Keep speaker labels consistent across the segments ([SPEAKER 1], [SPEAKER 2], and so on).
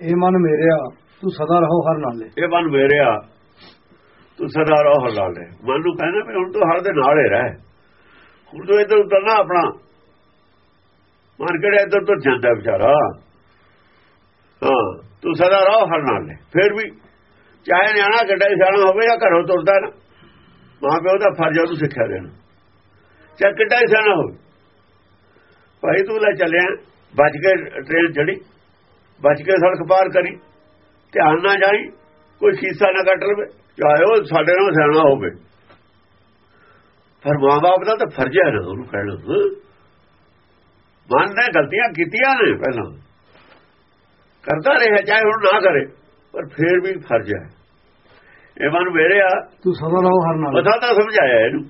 [SPEAKER 1] ਇਹ ਮਨ ਮੇਰਿਆ, ਤੂੰ ਸਦਾ ਰਹੋ ਹਰ ਨਾਲੇ।
[SPEAKER 2] ਇਹ ਮਨ ਮੇਰਿਆ, ਤੂੰ ਸਦਾ ਰਹੋ ਹਰ ਨਾਲੇ। ਮਨ ਨੂੰ ਕਹਿੰਦਾ ਵੀ ਹੁਣ ਤੂੰ ਹਰ ਦੇ ਨਾਲ ਹੀ ਰਹਿ। ਹੁਣ ਤੂੰ ਇੱਧਰ ਉਤਰਨਾ ਆਪਣਾ। ਮਨ ਕਿਹੜਾ ਇੱਧਰ ਤੋਂ ਜਾਂਦਾ ਵਿਚਾਰਾ? ਹਾਂ, ਤੂੰ ਸਦਾ ਰਹੋ ਹਰ ਨਾਲੇ। ਫਿਰ ਵੀ ਚਾਹੇ ਨਿਆਣਾ ਗੱਡਾ ਸਿਆਣਾ ਹੋਵੇ ਜਾਂ ਘਰੋਂ ਤੁਰਦਾ ਨਾ ਮਾਂ ਪਿਓ ਦਾ ਫਰਜ਼ ਉਹਨੂੰ ਸਿੱਖਿਆ ਦੇਣਾ। ਚਾਹੇ ਕਿੱਡਾ ਹੀ ਸਿਆਣਾ ਹੋਵੇ। ਭਾਈ ਤੂੰ ਲੈ ਚੱਲਿਆ ਬਚ ਕੇ ਟ੍ਰੇਨ ਚੜੀ ਬਚ ਕੇ ਸੜਕ ਪਾਰ ਕਰੀ ਧਿਆਨ ਨਾ ਜਾਈ ਕੋਈ ਖੀਸਾ ਨਾ ਕੱਟ ਲਵੇ ਚਾਹੇ ਉਹ ਸਾਡੇ ਨਾਲ ਸਿਆਣਾ ਹੋਵੇ। ਪਰ ਮਾਂ-ਬਾਪ ਦਾ ਤਾਂ ਫਰਜ਼ ਹੈ ਨਾ ਉਹਨੂੰ ਕਹਿਣਾ। ਮਨ ਨੇ ਗਲਤੀਆਂ ਕੀਤੀਆਂ ਨੇ ਪਹਿਲਾਂ। ਕਰਦਾ ਰਿਹਾ ਚਾਹੇ ਹੁਣ ਨਾ ਕਰੇ ਪਰ ਫੇਰ ਵੀ ਫਰਜ਼ ਹੈ। ਇਹ ਮਨ ਮੇਰੇ ਆ।
[SPEAKER 1] ਤੂੰ ਸਦਾ ਰਹੋ ਹਰ ਨਾਲੇ।
[SPEAKER 2] ਮਥਾ ਤਾਂ ਸਮਝਾਇਆ ਇਹਨੂੰ।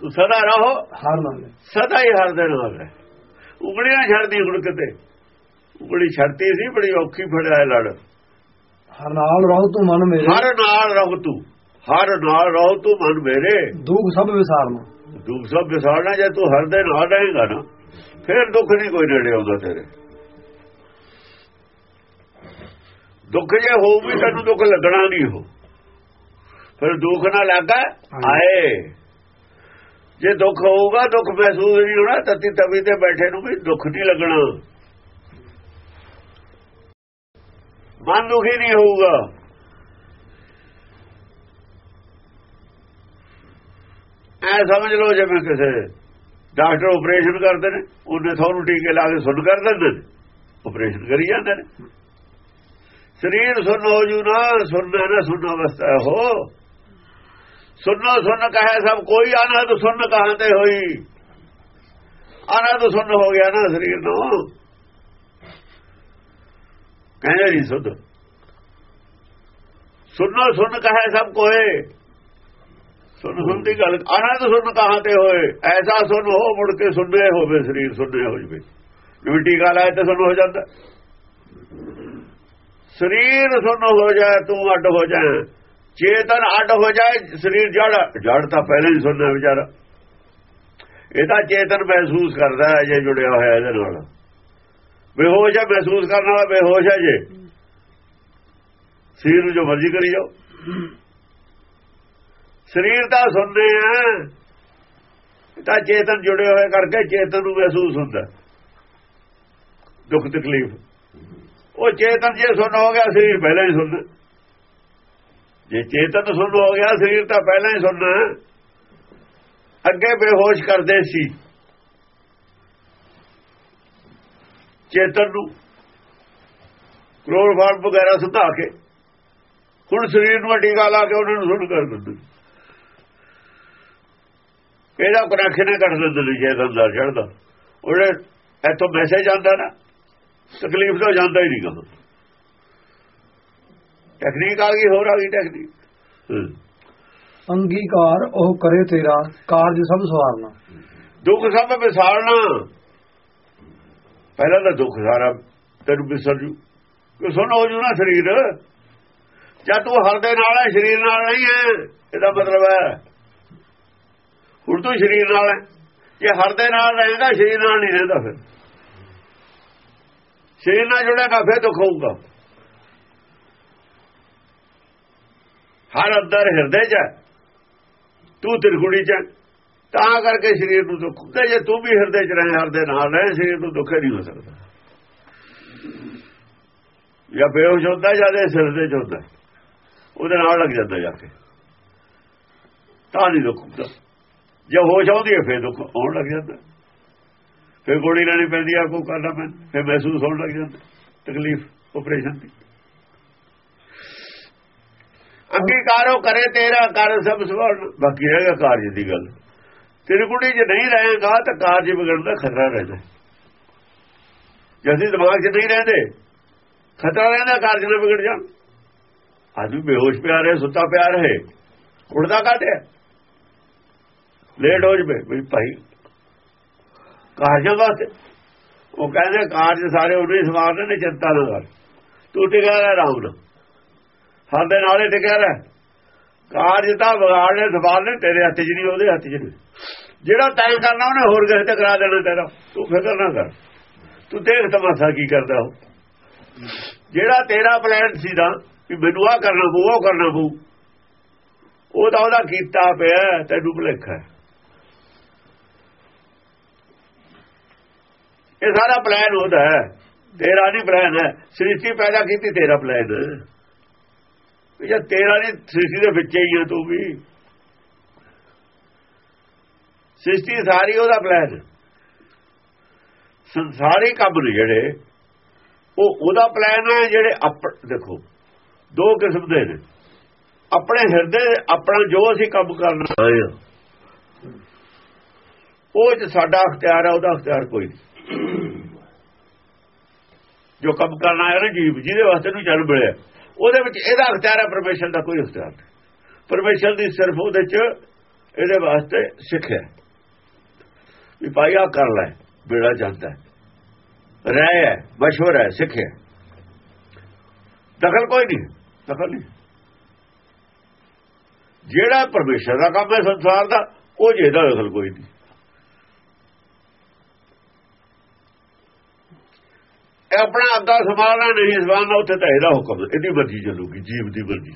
[SPEAKER 2] ਤੂੰ ਸਦਾ ਰਹੋ।
[SPEAKER 1] ਹਰ ਨਾਲੇ।
[SPEAKER 2] ਸਦਾ ਹੀ ਹਰ ਦੇ ਨਾਲ ਹੈ ਉਂਗਲੀਆਂ ਛੱਡਦੀ ਹੁਣ ਕਿਤੇ। ਉਂਗਲੀ ਛੱਡਤੀ ਸੀ ਬੜੀ ਔਖੀ ਫੜਿਆ ਲੜ।
[SPEAKER 1] ਹਰ ਨਾਲ ਰਹੋ ਤੂੰ ਮਨ ਮੇਰੇ।
[SPEAKER 2] ਹਰ ਨਾਲ ਰਹੋ ਤੂੰ ਹਰ ਨਾਲ ਰਹੋ ਤੂੰ ਮਨ ਮੇਰੇ।
[SPEAKER 1] ਦੁੱਖ ਸਭ ਵਿਸਾਰਨਾ।
[SPEAKER 2] ਦੁੱਖ ਸਭ ਵਿਸਾਰਨਾ ਜੇ ਤੂੰ ਹਰ ਦੇ ਨਾਲ ਰਹੇਗਾ ਨਾ ਫਿਰ ਦੁੱਖ ਨਹੀਂ ਕੋਈ ਨੇੜੇ ਆਉਂਦਾ ਤੇਰੇ। ਦੁੱਖ ਜੇ ਹੋਊ ਵੀ ਤੈਨੂੰ ਦੁੱਖ ਲੱਗਣਾ ਨਹੀਂ ਹੋ ਫਿਰ ਦੁੱਖ ਨਾ ਲੱਗਾ ਆਏ। ਜੇ ਦੁੱਖ ਹੋਊਗਾ ਦੁੱਖ ਮਹਿਸੂਸ ਨਹੀਂ ਹੋਣਾ ਤਤੀ ਤਵੀ ਤੇ ਬੈਠੇ ਨੂੰ ਵੀ ਦੁੱਖ ਨਹੀਂ ਲੱਗਣਾ। ਮਨ ਦੁਖੀ ਨਹੀਂ ਹੋਊਗਾ। ਐ ਸਮਝ ਲਓ ਜਿਵੇਂ ਕਿਸੇ ਡਾਕਟਰ ਆਪਰੇਸ਼ਨ ਕਰਦੇ ਨੇ, ਉਹਨੇ ਤੁਹਾਨੂੰ ਟੀਕੇ ਲਾ ਕੇ ਸੁਣ ਕਰ ਦਿੰਦੇ ਨੇ। ਆਪਰੇਸ਼ਨ ਕਰੀ ਜਾਂਦੇ ਨੇ। ਸਰੀਰ ਸੁਣ ਹੋ ਜੂ ਨਾ, ਸੁਣਨਾ ਨਾ ਸੁਣਨਾ ਅਵਸਥਾ ਹੋ ਸੁਣੋ ਸੁਣ ਕਹੇ ਸਭ, ਕੋਈ ਆਨਾ ਤਾਂ ਸੁਣ ਕਹਾਂ ਤੇ ਹੋਈ। ਆਨਾ ਤਾਂ ਸੁਣ ਹੋ ਗਿਆ ਨਾ ਸਰੀਰ ਨੂੰ। ਕਹਿੰਦੇ ਨਹੀਂ ਸੁਧ। ਸੁਣੋ ਸੁਣ ਕਹੇ ਸਭ ਕੋਏ ਸੁਣ ਸੁਣ ਦੀ ਗੱਲ, ਆਨੰਦ ਸੁਣ ਕਹਾਂ ਤੇ ਹੋਏ। ਐਸਾ ਸੁਣ ਹੋ ਮੁੜ ਕੇ ਸੁਣਨੇ ਹੋਵੇ, ਸਰੀਰ ਸੁਣਨੇ ਹੋ ਜਵੇ। ਜਿਵੇਂ ਟੀਕਾ ਲਾਏ ਤੇ ਸੁਣ ਹੋ ਜਾਂਦਾ। ਸਰੀਰ ਸੁਣ ਹੋ ਜਾਏ, ਤੂੰ ਅੱਡ ਹੋ ਜਾਏ। ਚੇਤਨ ਅੱਡ ਹੋ ਜਾਏ, ਸਰੀਰ ਜੜ। ਜੜ ਤਾਂ ਪਹਿਲਾਂ ਹੀ ਸੁਣਨਾ ਵਿਚਾਰਾ। ਇਹ ਤਾਂ ਚੇਤਨ ਮਹਿਸੂਸ ਕਰਦਾ ਹੈ, ਜੇ ਜੁੜਿਆ ਹੋਇਆ ਇਹਦੇ ਨਾਲ। ਬੇਹੋਸ਼ ਹੈ ਮਹਿਸੂਸ ਕਰਨ ਵਾਲਾ ਬੇਹੋਸ਼ ਹੈ ਜੇ। ਸਰੀਰ ਨੂੰ ਜੋ ਮਰਜ਼ੀ ਕਰੀ ਜਾਓ। ਸਰੀਰ ਤਾਂ ਸੁਣਦੇ ਆ। ਤਾਂ ਚੇਤਨ ਜੁੜੇ ਹੋਏ ਕਰਕੇ ਚੇਤਨ ਨੂੰ ਮਹਿਸੂਸ ਹੁੰਦਾ। ਦੁੱਖ, ਤਕਲੀਫ। ਉਹ ਚੇਤਨ ਜੇ ਸੁਣ ਹੋ ਗਿਆ, ਸਰੀਰ ਪਹਿਲਾਂ ਹੀ ਸੁਣਦਾ। ਜੇ ਚੇਤਨ ਸੁਣ ਹੋ ਗਿਆ, ਸਰੀਰ ਤਾਂ ਪਹਿਲਾਂ ਹੀ ਸੁਣਨਾ। ਅੱਗੇ ਬੇਹੋਸ਼ ਕਰਦੇ ਸੀ। ਚੇਤਨ ਨੂੰ ਕਲੋਰੋਫਾਰਮ ਵਗੈਰਾ ਸੁਧਾ ਕੇ ਹੁਣ ਸਰੀਰ ਨੂੰ ਟੀਕਾ ਲਾ ਕੇ ਉਹਨਾਂ ਨੂੰ ਸੁਣ ਕਰ ਦਿੰਦੇ। ਇਹਦਾ ਕਨੈਕਸ਼ਨ ਕੱਟ ਦਿੰਦੇ ਨੇ ਚੇਤਨ ਦਾ ਚੜਦਾ ਉਹਦੇ ਇੱਥੋਂ ਮੈਸੇਜ ਆਉਂਦਾ ਨਾ ਤਕਲੀਫ ਤਾਂ ਜਾਂਦਾ ਹੀ ਨਹੀਂ ਕਹਾਂ ਟੈਕਨੀਕ ਆ ਗਈ ਹੋਰ ਆ ਗਈ ਟੈਕਨੀਕ
[SPEAKER 1] ਅੰਗੀਕਾਰ ਉਹ ਕਰੇ ਤੇਰਾ ਕਾਰਜ ਸਭ ਸਵਾਰਨਾ।
[SPEAKER 2] ਦੁੱਖ ਸਭ ਵਿਸਾਰਨਾ। ਪਹਿਲਾਂ ਤਾਂ ਦੁੱਖ ਸਾਰਾ ਤੈਨੂੰ ਵਿਸਰ ਜੂ। ਕਿ ਸੁਣ ਹੋ ਜੂ ਨਾ ਸਰੀਰ? ਜਦ ਤੂੰ ਹਰ ਦੇ ਨਾਲ ਹੈ, ਸਰੀਰ ਨਾਲ ਨਹੀਂ ਹੈ, ਇਹਦਾ ਮਤਲਬ ਹੈ। ਹੁਣ ਤੂੰ ਸਰੀਰ ਨਾਲ ਹੈ। ਜੇ ਹਰ ਦੇ ਨਾਲ ਰਹੇਗਾ ਸਰੀਰ ਨਾਲ ਨਹੀਂ ਰਹਿੰਦਾ ਫਿਰ। ਸਰੀਰ ਨਾਲ ਜੁੜੇਗਾ ਫਿਰ ਦੁੱਖ ਹੋਊਗਾ। ਹਰ ਅੰਦਰ ਹਿਰਦੇ 'ਚ ਤੂੰ ਤਿਰਗੁੜੀ 'ਚ ਤਾਂ ਕਰਕੇ ਸਰੀਰ ਨੂੰ ਦੁੱਖ ਹੁੰਦਾ, ਜੇ ਤੂੰ ਵੀ ਹਿਰਦੇ 'ਚ ਰਹੇ ਹਰ ਦੇ ਨਾਲ ਰਹੇ, ਸਰੀਰ ਨੂੰ ਦੁੱਖ ਨਹੀਂ ਹੋ ਸਕਦਾ। ਜਾਂ ਬੇਹੋਸ਼ ਹੁੰਦਾ ਜਾਂਦੇ ਸਿਰ ਦੇ 'ਚ ਹੁੰਦਾ। ਉਹਦੇ ਨਾਲ ਲੱਗ ਜਾਂਦਾ ਜਾ ਕੇ। ਤਾਂ ਨਹੀਂ ਦੁੱਖ ਹੁੰਦਾ। ਜੇ ਹੋਸ਼ ਆਉਂਦੀ ਹੈ, ਫਿਰ ਦੁੱਖ ਆਉਣ ਲੱਗ ਜਾਂਦਾ। ਫਿਰ ਗੋਲੀ ਲੈਣੀ ਪੈਂਦੀ ਆ ਕੋ ਕਰਨਾ ਪੈਂਦਾ। ਫਿਰ ਮਹਿਸੂਸ ਹੋਣ ਲੱਗ ਜਾਂਦਾ। ਤਕਲੀਫ ਆਪਰੇਸ਼ਨ ਦੀ। ਅੰਗੀਕਾਰੋ ਕਰੇ ਤੇਰਾ, ਕਰ ਸਭ ਸਵਾਲ। ਬਾਕੀ ਹੈਗਾ ਕਾਰਜ ਦੀ ਗੱਲ। ਤੇਰੀ ਕੁੜੀ ਜੇ ਨਹੀਂ ਰਹੇਗਾ ਤਾਂ ਕਾਰਜ ਵਿਗੜਨ ਦਾ ਖਤਰਾ ਰਹਿੰਦਾ ਜੇ ਦਿਮਾਗ 'ਚ ਨਹੀਂ ਰਹਿੰਦੇ, ਖਤਰਾ ਰਹਿੰਦਾ ਕਾਰਜ ਨਾ ਵਿਗੜ ਜਾਣ। ਆਦਮੀ ਬੇਹੋਸ਼ ਪਿਆ ਰਹੇ, ਸੁੱਤਾ ਪਿਆ ਰਹੇ, ਉੜਦਾ ਕਾਟਿਆ ਲੇਟ ਹੋ ਜਵੇ, ਵੀ ਭਾਈ ਕਾਰਜਾਂ ਵਾਸਤੇ? ਉਹ ਕਹਿੰਦੇ ਕਾਰਜ ਸਾਰੇ ਉਹਨੇ ਸਮਾਰਦੇ ਨੇ, ਚਿੰਤਾ ਨਾ ਕਰ। ਤੂੰ ਟਿਕਿਆ ਰਹਿ ਰਾਮ ਨਾਲ। ਸਾਡੇ ਦੇ ਨਾਲੇ ਟਿਕਿਆ ਰਹਿ। ਕਾਰਜ ਤਾਂ ਵਿਗਾੜਨੇ ਸਵਾਰਨੇ ਤੇਰੇ ਹੱਥ 'ਚ ਨਹੀਂ, ਉਹਦੇ ਹੱਥ 'ਚ ਨਹੀਂ। ਜਿਹੜਾ ਤੈਅ ਕਰਨਾ ਉਹਨੇ ਹੋਰ ਕਿਸੇ ਤੇ ਕਰਾ ਦੇਣਾ ਤੇਰਾ। ਤੂੰ ਫਿਕਰ ਨਾ ਕਰ। ਤੂੰ ਦੇਖ ਤਮਾਸ਼ਾ ਕੀ ਕਰਦਾ ਉਹ। ਜਿਹੜਾ ਤੇਰਾ ਪਲਾਨ ਸੀ ਨਾ ਵੀ ਮੈਨੂੰ ਆ ਕਰਨਾ ਪਊ, ਉਹ ਕਰਨਾ ਪਊ, ਉਹ ਉਹਦਾ ਕੀਤਾ ਪਿਆ, ਤੈਨੂੰ ਭੁਲੇਖਾ ਹੈ। ਇਹ ਸਾਰਾ ਪਲਾਨ ਉਹਦਾ ਹੈ। ਤੇਰਾ ਨਹੀਂ ਪਲਾਨ ਹੈ। ਸ੍ਰਿਸ਼ਟੀ ਪੈਦਾ ਕੀਤੀ ਤੇਰਾ ਪਲਾਨ ਜੇ ਤੇਰਾ ਨਹੀਂ, ਸ੍ਰਿਸ਼ਟੀ ਦੇ ਵਿੱਚ ਹੀ ਆ ਤੂੰ ਵੀ। ਸ੍ਰਿਸ਼ਟੀ ਸਾਰੀ ਉਹਦਾ ਪਲਾਨ ਸੰਸਾਰੀ ਕੰਮ ਨੇ ਜਿਹੜੇ, ਉਹ ਉਹਦਾ ਪਲਾਨ ਹੈ ਜਿਹੜੇ ਦੇਖੋ, ਦੋ ਕਿਸਮ ਦੇ ਨੇ। ਆਪਣੇ ਹਿਰਦੇ, ਆਪਣਾ ਜੋ ਅਸੀਂ ਕੰਮ ਕਰਨਾ ਹੈ ਉਹ ਚ ਸਾਡਾ ਅਖਤਿਆਰ ਹੈ ਉਹਦਾ ਅਖਤਿਆਰ ਕੋਈ ਨਹੀਂ। ਜੋ ਕੰਮ ਕਰਨਾ ਹੈ ਨਾ ਜੀਵ, ਜਿਹਦੇ ਵਾਸਤੇ ਨੂੰ ਜਨਮ ਮਿਲਿਆ। ਉਹਦੇ ਵਿੱਚ ਇਹਦਾ ਅਖਤਿਆਰ ਹੈ ਪਰਮੇਸ਼ਰ ਦਾ ਕੋਈ ਅਖਤਿਆਰ ਨਹੀਂ। ਪਰਮੇਸ਼ਰ ਦੀ ਸਿਰਫ ਉਹਦੇ ਚ ਇਹਦੇ ਵਾਸਤੇ ਸਿੱਖਿਆ ਵੀ ਭਾਈ ਆ ਕਰ ਲੈ, ਬੇੜਾ ਜਾਂਦਾ ਰਹਿ ਹੈ, ਮਸ਼ਹੂਰ ਹੈ ਸਿੱਖਿਆ ਦਖਲ ਕੋਈ ਨਹੀਂ, ਦਖਲ ਨਹੀਂ। ਜਿਹੜਾ ਪਰਮੇਸ਼ਰ ਦਾ ਕੰਮ ਹੈ ਸੰਸਾਰ ਦਾ, ਉਹ ਜਿਹਦਾ ਦਖਲ ਕੋਈ ਨਹੀਂ। ਇਹ ਆਪਣਾ ਅੱਗਾ ਸੰਭਾਲਣਾ ਨਹੀਂ, ਸੰਭਾਲਣਾ ਉੱਥੇ ਤਾਂ ਇਹਦਾ ਹੁਕਮ ਇਹਦੀ ਮਰਜ਼ੀ ਚੱਲੂਗੀ, ਜੀਵ ਦੀ ਮਰਜ਼ੀ।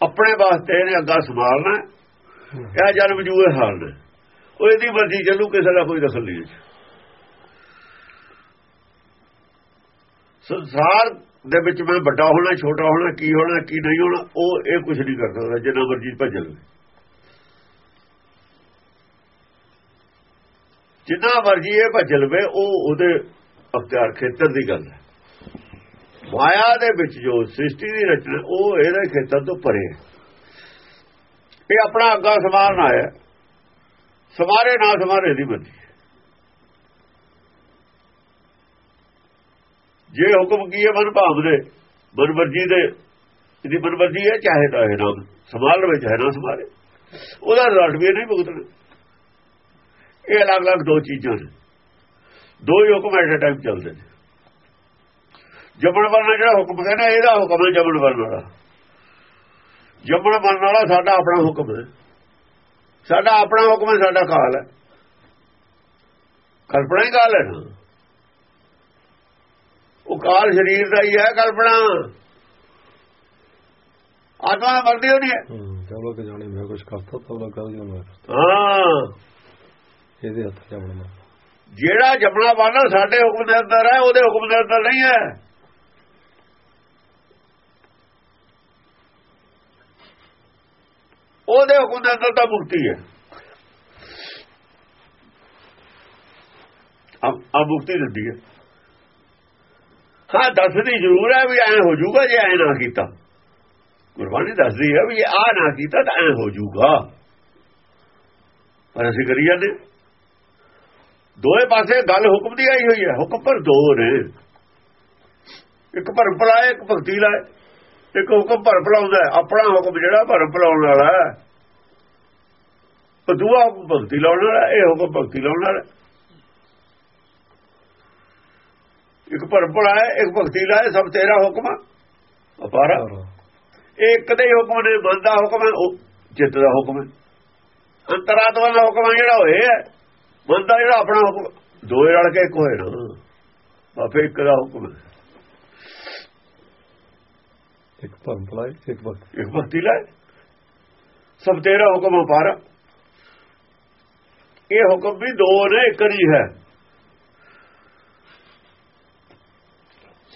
[SPEAKER 2] ਆਪਣੇ ਵਾਸਤੇ ਇਹਨੇ ਅੱਗਾ ਸੰਭਾਲਣਾ ਇਹ ਜਨਮ ਜੂਏ ਹਾਲਣਾ ਉਹ ਇਹਦੀ ਮਰਜ਼ੀ ਚੱਲੂ, ਕਿਸੇ ਦਾ ਕੋਈ ਦਖਲ ਨਹੀਂ ਸੰਸਾਰ ਦੇ ਵਿੱਚ ਮੈਂ ਵੱਡਾ ਹੋਣਾ, ਛੋਟਾ ਹੋਣਾ, ਕੀ ਹੋਣਾ, ਕੀ ਨਹੀਂ ਹੋਣਾ, ਉਹ ਇਹ ਕੁਝ ਨਹੀਂ ਕਰ ਸਕਦਾ, ਜਿੰਨਾ ਮਰਜ਼ੀ ਭੱਜ ਲਵੇ ਜਿੰਨਾ ਮਰਜ਼ੀ ਇਹ ਭੱਜ ਲਵੇ, ਉਹ ਉਹਦੇ ਅਖਤਿਆਰ ਖੇਤਰ ਦੀ ਗੱਲ ਹੈ। ਮਾਇਆ ਦੇ ਵਿੱਚ ਜੋ ਸ੍ਰਿਸ਼ਟੀ ਦੀ ਰਚਨਾ, ਉਹ ਇਹਦੇ ਖੇਤਰ ਤੋਂ ਪਰੇ ਹੈ। ਇਹ ਆਪਣਾ ਅੱਗਾ ਸਮਾਨ ਆਇਆ। ਸਮਾਰੇ ਨਾ ਸਮਾਰੇ ਦੀ ਮਰਜ਼ੀ ਜੇ ਹੁਕਮ ਕੀਏ ਮਨ ਭਾਵ ਦੇ ਮਨਮਰਜੀ ਦੇ ਇਹਦੀ ਮਨਮਰਜੀ ਹੈ, ਚਾਹੇ ਤਾਂ ਹੈ ਨਾਮ ਸਮਾਲ ਵਿੱਚ ਹੈ ਨਾ ਸਮਾਰੇ ਉਹਦਾ ਰਿਜ਼ਲਟ ਵੀ ਨਹੀਂ ਭੁਗਤਣਾ। ਇਹ ਅਲੱਗ-ਅਲੱਗ ਦੋ ਚੀਜ਼ਾਂ ਨੇ। ਦੋ ਹੀ ਹੁਕਮ ਐਟ ਟਾਈਮ ਚੱਲਦੇ ਨੇ। ਜੰਮਣ ਵਾਲਾ ਜਿਹੜਾ ਹੁਕਮ ਕਹਿੰਦਾ, ਇਹਦਾ ਹੁਕਮ ਹੈ ਜੰਮਣ ਵਾਲਾ। ਜੰਮਣ ਵਾਲਾ ਸਾਡਾ ਆਪਣਾ ਹੁਕਮ ਹੈ। ਸਾਡਾ ਆਪਣਾ ਹੁਕਮ ਹੈ ਸਾਡਾ ਕਾਲ ਹੈ। ਕਲਪਨਾ ਹੀ ਕਾਲ ਹੈ ਨਾ। ਉਹ ਕਾਲ ਸਰੀਰ ਦਾ ਹੀ ਹੈ ਕਲਪਨਾ। ਆਤਮਾ ਮਰਦੀ ਹੋਣੀ ਹੈ।
[SPEAKER 1] ਜਬ ਲੋਕ ਜਾਣੇ ਮੈਂ ਕੁਝ ਕਰਤਾ ਤਬ ਲੋਕ ਕਰ ਮੈਂ
[SPEAKER 2] ਹਾਂ।
[SPEAKER 1] ਇਹਦੇ ਹੱਥ ਜਾਵਣਾ
[SPEAKER 2] ਜਿਹੜਾ ਜਪਣਾ ਬਾਣਾ ਸਾਡੇ ਹੁਕਮ ਦੇ ਅੰਦਰ ਹੈ ਉਹਦੇ ਹੁਕਮ ਦੇ ਅੰਦਰ ਨਹੀਂ ਹੈ। ਉਹਦੇ ਹੁਕਮ ਦੇ ਅੰਦਰ ਤਾਂ ਮੁਕਤੀ ਹੈ। ਆ ਮੁਕਤੀ ਦਿੰਦੀ ਹੈ। ਹਾਂ, ਦੱਸਦੀ ਜ਼ਰੂਰ ਹੈ ਵੀ ਐ ਹੋ ਜਾਊਗਾ ਜੇ ਐ ਨਾ ਕੀਤਾ। ਗੁਰਬਾਣੀ ਦੱਸਦੀ ਹੈ ਵੀ ਆ ਨਾ ਕੀਤਾ ਤਾਂ ਐ ਹੋ ਜਾਊਗਾ। ਪਰ ਅਸੀਂ ਕਰੀ ਜਾਂਦੇ ਦੋਏ ਪਾਸੇ ਗੱਲ ਹੁਕਮ ਦੀ ਆਈ ਹੋਈ ਹੈ। ਹੁਕਮ ਪਰ ਦੋ ਨੇ। ਇੱਕ ਭਰਮ ਭਲਾਏ ਇੱਕ ਭਗਤੀ ਲਾਏ ਇੱਕ ਹੁਕਮ ਭਰਮ ਭਲਾਉਂਦਾ ਆਪਣਾ ਹੁਕਮ ਜਿਹੜਾ ਭਰਮ ਭਲਾਉਣ ਵਾਲਾ ਹੈ। ਉਹ ਦੂਆ ਹੁਕਮ ਭਗਤੀ ਲਾਉਣ ਵਾਲਾ ਇਹ ਹੁਕਮ ਭਗਤੀ ਲਾਉਣ ਵਾਲਾ ਇੱਕ ਭਰਮ ਭਲਾਏ ਇੱਕ ਭਗਤੀ ਲਾਏ ਸਭ ਤੇਰਾ ਹੁਕਮ ਅਪਾਰਾ। ਇਹ ਇੱਕ ਦੇ ਹੁਕਮ ਨੇ ਬੰਦਾ ਹੁਕਮ ਹੈ ਉਹ ਚਿੱਤ ਦਾ ਹੁਕਮ ਹੈ। ਅੰਤਰਾਤਮਾ ਦਾ ਹੁਕਮ ਜਿਹੜਾ ਹੋਏ ਹੈ। ਬੰਦਾ ਜਿਹੜਾ ਆਪਣਾ ਹੁਕਮ ਦੋਏ ਰਲ ਕੇ ਇੱਕ ਹੋਏ ਨਾ। ਬਾਪੇ ਇੱਕ ਦਾ ਹੁਕਮ ਹੈ।
[SPEAKER 1] ਇੱਕ ਭਰਮ ਭਲਾਏ ਇੱਕ ਭਗਤੀ
[SPEAKER 2] ਇੱਕ ਭਗਤੀ ਲੈ ਸਭ ਤੇਰਾ ਹੁਕਮ ਅਪਾਰਾ ਇਹ ਹੁਕਮ ਵੀ ਦੋ ਨੇ, ਇੱਕ ਨਹੀਂ ਹੈ।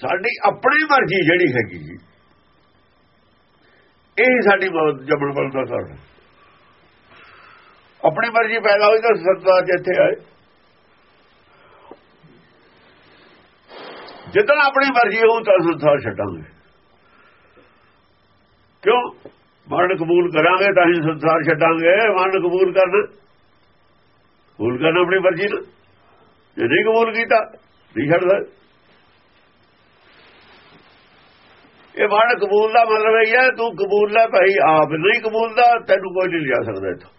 [SPEAKER 2] ਸਾਡੀ ਆਪਣੀ ਮਰਜ਼ੀ ਜਿਹੜੀ ਹੈਗੀ ਜੀ। ਇਹ ਸਾਡੀ ਜਬਰ ਬਲ ਦਾ ਸਰ ਆਪਣੀ ਮਰਜ਼ੀ ਪੈਦਾ ਹੋਈ ਤਾਂ ਸਤਿਕਾਰ ਜਿੱਥੇ ਆਏ। ਜਿੱਦਾਂ ਆਪਣੀ ਮਰਜ਼ੀ ਹੋਊ ਤਾਂ ਸੰਸਾਰ ਛੱਡਾਂਗੇ। ਕਿਉਂ? ਮਰਨ ਕਬੂਲ ਕਰਾਂਗੇ ਤਾਂ ਹੀ ਸੰਸਾਰ ਛੱਡਾਂਗੇ, ਮਰਨ ਕਬੂਲ ਕਰਨਾ। ਕਬੂਲ ਕਰਨਾ ਆਪਣੀ ਮਰਜ਼ੀ ਨਾਲ। ਜੇ ਨਹੀਂ ਕਬੂਲ ਕੀਤਾ, ਨਹੀਂ ਛੱਡਦਾ। ਇਹ ਮਰਨ ਕਬੂਲ ਦਾ ਮਤਲਬ ਇਹ ਹੈ, ਤੂੰ ਕਬੂਲ ਲੈ ਭਾਈ, ਆਪ ਨਹੀਂ ਕਬੂਲਦਾ ਤੈਨੂੰ ਕੋਈ ਨਹੀਂ ਲਿਆ ਸਕਦਾ ਇੱਥੋਂ।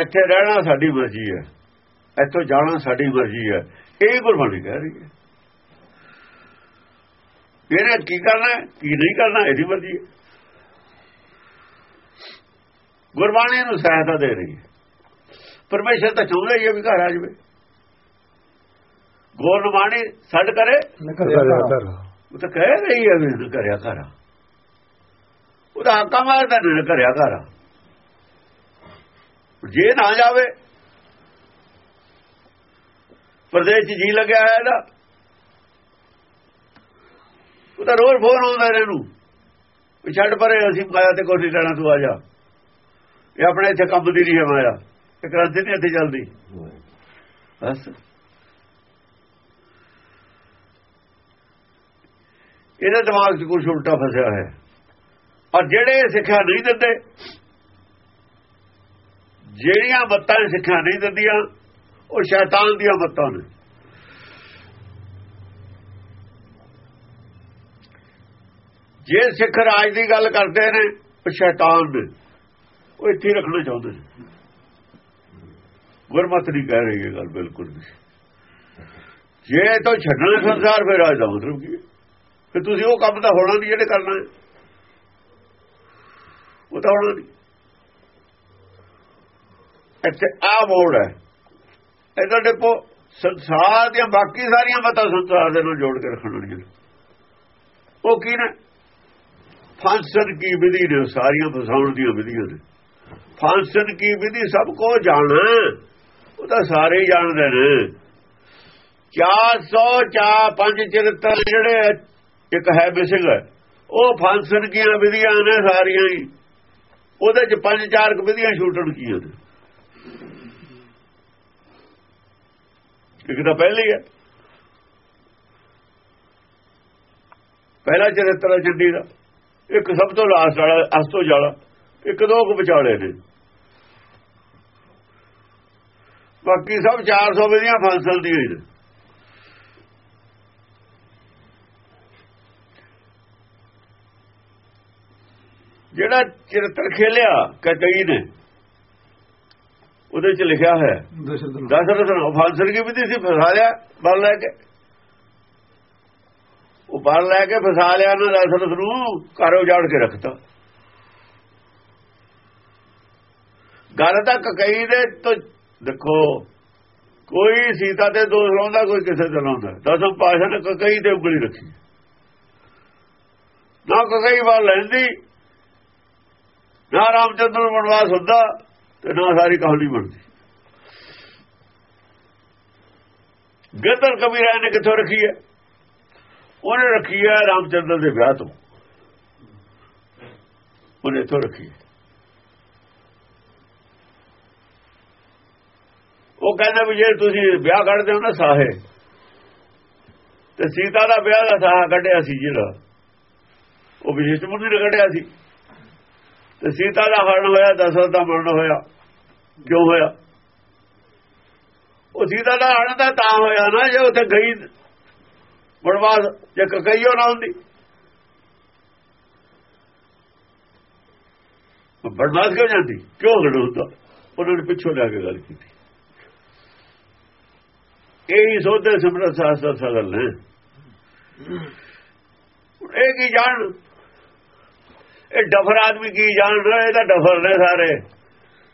[SPEAKER 2] ਇੱਥੇ ਰਹਿਣਾ ਸਾਡੀ ਮਰਜ਼ੀ ਹੈ। ਇੱਥੋਂ ਜਾਣਾ ਸਾਡੀ ਮਰਜ਼ੀ ਹੈ। ਇਹ ਗੁਰਬਾਣੀ ਕਹਿ ਰਹੀ ਹੈ। ਇਹਨੇ ਕੀ ਕਰਨਾ ਕੀ ਨਹੀਂ ਕਰਨਾ? ਇਹਦੀ ਮਰਜ਼ੀ ਹੈ। ਗੁਰਬਾਣੀ ਨੂੰ ਸਹਾਇਤਾ ਦੇ ਰਹੀ ਹੈ। ਪਰਮੇਸ਼ਰ ਤਾਂ ਚਾਹੁੰਦਾ ਹੀ ਹੈ ਵੀ ਘਰ ਆ ਜਾਵੇ। ਗੋਰ ਨਮਾਣੀ ਛੱਡ ਕਰੇ। ਉਹ ਤਾਂ ਕਹਿ ਰਹੀ ਹੈ ਵੀ ਨਾ ਕਰਿਆ ਘਰ। ਉਹਦਾ ਹਾਕਾ ਮਾਰਦਾ ਨਾ ਕਰਿਆ ਘਰ। ਜੇ ਨਾ ਜਾਵੇ ਪ੍ਰਦੇਸ਼ 'ਚ ਜੀ ਲੱਗਿਆ ਹੈ ਇਹਦਾ। ਉਹਦਾ ਰੋਜ਼ ਫੋਨ ਆਉਂਦਾ ਇਹਨੂੰ ਵੀ ਛੱਡ ਪਰੇ ਅਸੀਂ ਮਾਇਆ ਤੇ ਕੋਈ ਲੈਣਾ ਤੂੰ ਆ ਜਾ। ਇਹ ਆਪਣੇ ਇੱਥੇ ਕੰਮ ਦੀ ਨਹੀਂ ਮਾਇਆ। ਇਹ ਕ੍ਰਾਂਤੀ ਨਹੀਂ ਇੱਥੇ ਚੱਲਦੀ। ਬਸ। ਇਹਦੇ ਦਿਮਾਗ 'ਚ ਕੁਝ ਉਲਟਾ ਫਸਿਆ ਹੈ। ਔਰ ਜਿਹੜੇ ਸਿੱਖਿਆ ਨਹੀਂ ਦਿੰਦੇ ਜਿਹੜੀਆਂ ਇਹ ਸਿੱਖਿਆ ਨਹੀਂ ਦਿੰਦੀਆਂ ਉਹ ਸ਼ੈਤਾਨ ਦੀਆਂ ਮੱਤਾਂ ਨੇ। ਜੇ ਸਿੱਖ ਰਾਜ ਦੀ ਗੱਲ ਕਰਦੇ ਨੇ, ਉਹ ਸ਼ੈਤਾਨ ਨੇ। ਉਹ ਇੱਥੇ ਰੱਖਣਾ ਚਾਹੁੰਦੇ ਨੇ। ਗੁਰਮਤ ਨਹੀਂ ਕਹਿ ਰਹੀ ਇਹ ਗੱਲ, ਬਿਲਕੁਲ ਵੀ ਜੇ ਤੋਂ ਛੱਡਣਾ ਸੰਸਾਰ, ਫਿਰ ਰਾਜ ਦਾ ਮਤਲਬ ਕੀ ਹੈ? ਫਿਰ ਤੁਸੀਂ ਉਹ ਕੰਮ ਤਾਂ ਹੋਣਾ ਨਹੀਂ, ਜਿਹੜੇ ਕਰਨਾ ਉਹ ਤਾਂ ਹੋਣਾ ਨਹੀਂ। ਇੱਥੇ ਆ ਮੋੜ ਹੈ। ਇਹਦਾ ਦੇਖੋ, ਸੰਸਾਰ ਦੀਆਂ ਬਾਕੀ ਸਾਰੀਆਂ ਮਤਾਂ ਸੰਸਾਰ ਦੇ ਨਾਲ ਜੋੜ ਕੇ ਰੱਖਣੀਆਂ ਉਹ ਕੀ ਨੇ? ਫਾਂਸਨ ਕੀ ਵਿਧੀ ਨੇ? ਸਾਰੀਆਂ ਫਸਾਉਣ ਦੀਆਂ ਵਿਧੀਆਂ ਨੇ। ਫਾਂਸਨ ਕੀ ਵਿਧੀ? ਸਭ ਕੋ ਜਾਣਾ। ਉਹ ਤਾਂ ਸਾਰੇ ਹੀ ਜਾਣਦੇ ਨੇ। 400 ਚਾ ਪੰਜ ਚਰਿੱਤਰ ਜਿਹੜੇ ਇੱਕ ਹੈ ਮਿਸਿੰਗ। ਉਹ ਫਾਂਸਨ ਕੀਆਂ ਵਿਧੀਆਂ ਨੇ ਸਾਰੀਆਂ ਹੀ। ਉਹਦੇ ਚ ਪੰਜ ਚਾਰ ਕੁ ਵਿਧੀਆਂ ਛੂਟਣ ਕੀਆਂ ਨੇ। ਇੱਕ ਤਾਂ ਪਹਿਲੀ ਹੈ। ਪਹਿਲਾ ਚਰਿੱਤਰ ਹੈ ਚੰਡੀ ਦਾ। ਇੱਕ ਸਭ ਤੋਂ ਲਾਸਟ ਵਾਲਾ ਅਸ ਤੋਂ ਜਾਲਾ। ਇੱਕ ਦੋ ਕੁ ਵਿਚਾਲੇ ਨੇ। ਬਾਕੀ ਸਭ 400 ਵਿਧੀਆਂ ਫਾਂਸਲ ਦੀ ਹੋਈ ਜਿਹੜਾ ਚਰਿੱਤਰ ਖੇਲਿਆ ਕਈ ਨੇ। ਉਹਦੇ ਚ ਲਿਖਿਆ ਹੈ।
[SPEAKER 1] ਦਸ਼ਰਥ ਨੂੰ।
[SPEAKER 2] ਫਾਂਸਲ ਕੀ ਵਿਧੀ ਸੀ ਫਸਾ ਲਿਆ ਬਲ ਲੈ ਕੇ। ਉਹ ਬਲ ਲੈ ਕੇ ਫਸਾ ਲਿਆ ਨਾ ਦਸ਼ਰਥ ਨੂੰ ਘਰ ਉਜਾੜ ਕੇ ਰੱਖਤਾ। ਗੱਲ ਤਾਂ ਕਈ ਦੇ ਤੋਂ ਦੇਖੋ ਕੋਈ ਸੀਤਾ ਤੇ ਦੋਸ਼ ਲਾਉਂਦਾ ਕੋਈ ਕਿਸੇ ਤੇ ਲਾਉਂਦਾ। ਦਸਮ ਪਾਸ਼ਾ ਨੇ ਕਈ ਤੇ ਉਂਗਲੀ ਰੱਖੀ। ਨਾ ਕਈ ਵਾਰ ਲੈਂਦੀ ਨਾ ਰਾਮਚੰਦਰ ਨੂੰ ਵਨਵਾਸ ਹੁੰਦਾ। ਤੇ ਨਾ ਸਾਰੀ ਕਹਾਣੀ ਬਣਦੀ। ਗਦਰ ਕਬੀਰਾ ਨੇ ਕਿੱਥੋਂ ਰੱਖੀ ਹੈ? ਉਹਨੇ ਰੱਖੀ ਹੈ ਰਾਮਚੰਦਰ ਦੇ ਵਿਆਹ ਤੋਂ। ਉਹਨੇ ਤੋਂ ਰੱਖੀ ਹੈ। ਉਹ ਕਹਿੰਦਾ ਵੀ ਜੇ ਤੁਸੀਂ ਵਿਆਹ ਕੱਢਦੇ ਹੋ ਨਾ ਸਾਹੇ, ਤੇ ਸੀਤਾ ਦਾ ਵਿਆਹ ਦਾ ਸਾਹਾ ਕੱਢਿਆ ਸੀ ਜਿਹੜਾ, ਉਹ ਵਿਸ਼ੇਸ਼ ਮੁੰਡੀ ਨੇ ਕੱਢਿਆ ਸੀ। ਤੇ ਸੀਤਾ ਦਾ ਹਰਨ ਹੋਇਆ, ਦਸ਼ਰਥ ਦਾ ਮਰਨ ਹੋਇਆ। ਕਿਉਂ ਹੋਇਆ। ਉਹ ਸੀਤਾ ਦਾ ਹਰਨ ਤਾਂ ਹੋਇਆ ਨਾ, ਜੇ ਉੱਥੇ ਗਈ ਬੜਵਾਸ ਜੇ ਕਈਓ ਨਾ ਹੁੰਦੀ। ਬਰਬਾਦ ਕਿਉਂ ਜਾਂਦੀ? ਕਿਉਂ ਹਰਨ ਹੁੰਦਾ? ਉਹਨਾਂ ਨੇ ਪਿੱਛੋਂ ਲਿਆ ਕੇ ਗੱਲ ਕੀਤੀ। ਇਹੀ ਸੋਧੇ ਸਿਮਰਤ ਸਾਸਤਰ ਸਗਲ ਨੇ। ਇਹ ਕੀ ਜਾਣ? ਇਹ ਡਫਰ ਆਦਮੀ ਕੀ ਜਾਣ? ਰਹੇ ਇਹ ਤਾਂ ਡਫਰ ਨੇ ਸਾਰੇ।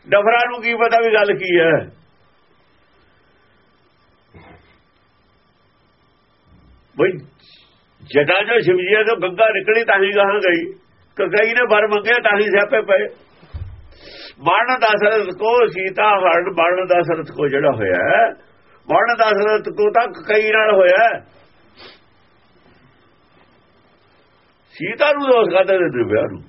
[SPEAKER 2] ਡਫਰਾਂ ਨੂੰ ਕੀ ਪਤਾ ਵੀ ਗੱਲ ਕੀ ਹੈ। ਬਈ ਜਟਾ ਜੋ ਸ਼ਿਵਜੀਆ ਤੋਂ ਗੰਗਾ ਨਿਕਲੀ ਤਾਂ ਹੀ ਗਾਹਾਂ ਗਈ। ਕਈ ਨੇ ਵਰ ਮੰਗਿਆ ਤਾਂ ਹੀ ਸਿਆਪੇ ਪਏ। ਮਰਨ ਦਸ਼ਰਥ ਕੋ ਸੀਤਾ ਹਰਨ ਮਰਨ ਦਸ਼ਰਥ ਕੋ ਜਿਹੜਾ ਹੋਇਆ ਹੈ, ਮਰਨ ਦਸ਼ਰਥ ਕੋ ਤਾਂ ਕਈ ਨਾਲ ਹੋਇਆ ਸੀਤਾ ਨੂੰ ਦੋਸ਼ ਕਰਦੇ ਨੇ ਵਿਆਹ ਨੂੰ?